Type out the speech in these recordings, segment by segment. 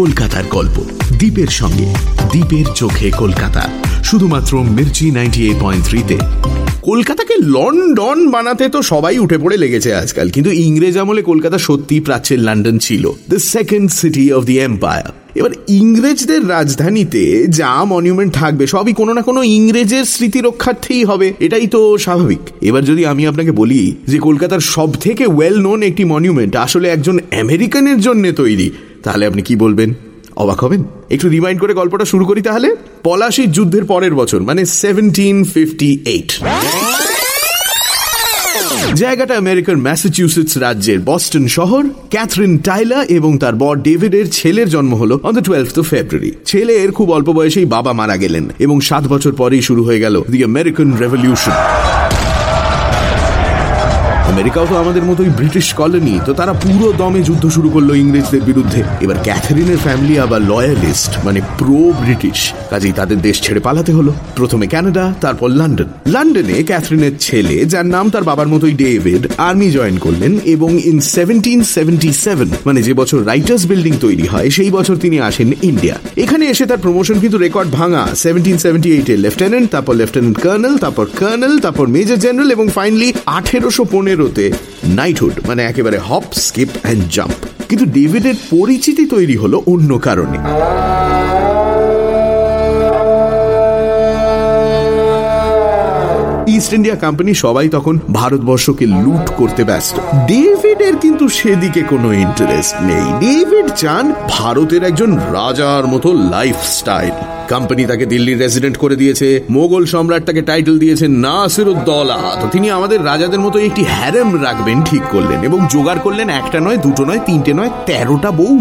কলকাতার গল্প। দ্বীপের সঙ্গে, দ্বীপের চোখে কলকাতা। শুধুমাত্র মির্চি নাইনটি এইট পয়েন্ট থ্রিতে। কলকাতাকে লন্ডন বানাতে তো সবাই উঠে পড়ে লেগেছে আজকাল, কিন্তু ইংরেজ আমলে কলকাতা সত্যি প্রাচ্যের লন্ডন ছিল। The second city of the empire এবার ইংরেজদের রাজধানীতে যা মনিউমেন্ট থাকবে, সবই কোনো না কোনো ইংরেজের স্মৃতি রক্ষার্থেই হবে, এটাই তো স্বাভাবিক। এবার যদি আমি আপনাকে বলি যে কলকাতার সব থেকে ওয়েল নোন একটি মনিউমেন্ট আসলে একজন আমেরিকানের জন্য তৈরি তাহলে আপনি কি বলবেন? অবাক হবেন? একটু রিমাইন্ড করে গল্পটা শুরু করি তাহলে? পলাশির যুদ্ধের পরের বছর মানে সেভেন্টিন জায়গাটা আমেরিকার ম্যাসাচুসেটস রাজ্যের বস্টন শহর, ক্যাথরিন টাইলা এবং তার বর ডেভিডের ছেলের জন্ম হলো on the twelve of February ছেলের খুব অল্প বয়সেই বাবা মারা গেলেন এবং সাত বছর পরেই শুরু হয়ে গেল দি আমেরিকান রেভলিউশন আমেরিকাও তো আমাদের মতোই ব্রিটিশ কলোনি, তো তারা পুরো দমে যুদ্ধ শুরু করল ইংরেজদের বিরুদ্ধে। এবার ক্যাথারিনের ফ্যামিলি আবার লয়ালিস্ট মানে প্রো ব্রিটিশ কাজেই তাদের দেশ ছেড়ে পালাতে হলো। প্রথমে ক্যানাডা তারপর লন্ডন লন্ডনে ক্যাথরিনের ছেলে, যার নাম তার বাবার মতোই ডেভিড আর্মি জয়েন করলেন এবং ইন সেভেন্টিন সেভেন্টি সেভেন মানে যে বছর রাইটার্স বিল্ডিং তৈরি হয়, সেই বছর তিনি আসেন ইন্ডিয়া এখানে এসে তার প্রমোশন কিন্তু রেকর্ড ভাঙা। সেভেন্টিন সেভেন্টি এইটে লেফটেন্যান্ট তারপর লেফটেন্যান্ট কর্নেল তারপর কর্নেল তারপর মেজর জেনারেল এবং ফাইনালি আঠেরোশো পনেরো পনেরোতে নাইটহুড মানে একেবারে হপ স্কিপ অ্যান্ড জাম্প কিন্তু ডেভিডের পরিচিতি তৈরি হলো অন্য কারণে। ইস্ট ইন্ডিয়া কোম্পানি সবাই তখন ভারতবর্ষকে লুট করতে ব্যস্ত। ডেভিডের কিন্তু সেদিকে কোনো ইন্টারেস্ট নেই। ডেভিড চান ভারতের একজন রাজার মতো লাইফস্টাইল কোম্পানি তাকে দিল্লির রেসিডেন্ট করে দিয়েছে, মোগল সম্রাট তাকে টাইটেল দিয়েছেন নাসিরুদ্দৌলা তো তিনি আমাদের রাজাদের মতো একটি হ্যারেম রাখবেন, ঠিক করলেন এবং জোগাড় করলেন একটা নয়, দুটো নয়, তিনটে নয়, তেরোটা বউ।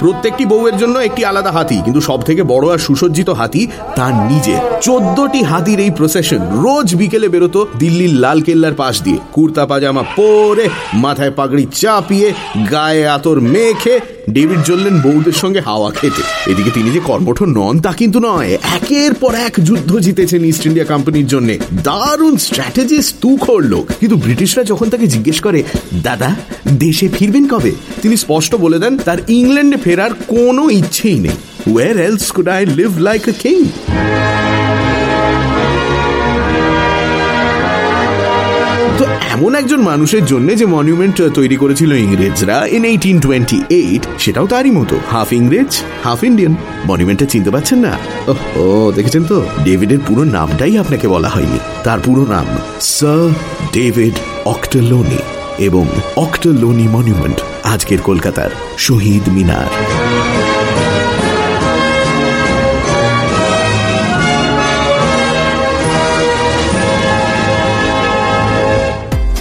প্রত্যেকটি বউয়ের জন্য একটি আলাদা হাতি, কিন্তু সব থেকে বড় আর সুসজ্জিত হাতি তার নিজে। চোদ্দটি হাতির এই প্রসেশন রোজ বিকেলে বেরোতো দিল্লির লাল কেল্লার পাশ দিয়ে। কুর্তা পাজামা পরে, মাথায় পাগড়ি চাপিয়ে, গায়ে আতর মেখে ডেভিড চললেন বউদের সঙ্গে হাওয়া খেতে। এদিকে তিনি যে কর্মঠ নন, তা কিন্তু নয়। একের পর এক যুদ্ধ জিতেছেন ইস্ট ইন্ডিয়া কোম্পানির জন্য। দারুণ স্ট্র্যাটেজিস্ট তুখোর লোক। কিন্তু ব্রিটিশরা যখন তাকে জিজ্ঞেস করে, দাদা, দেশে ফিরবেন কবে? তিনি স্পষ্ট বলে দেন, তার ইংল্যান্ডে ফেরার কোনো ইচ্ছেই নেই। Or else could I live like a king তো এমন একজন মানুষের জন্য যে মনিউমেন্ট তৈরি করেছিল ইংরেজরা ইন এইটিন টোয়েন্টি এইট সেটাও তারই মতো। হাফ ইংরেজ হাফ ইন্ডিয়ান মনিউমেন্টটা চিনতে পারছেন না? ও, দেখেছেন তো? ডেভিডের পুরো নামটাই আপনাকে বলা হয়নি। তার পুরো নাম স্যার ডেভিড অক্টলোনি এবং অক্টলোনি মনুমেন্ট আজকের কলকাতার শহীদ মিনার।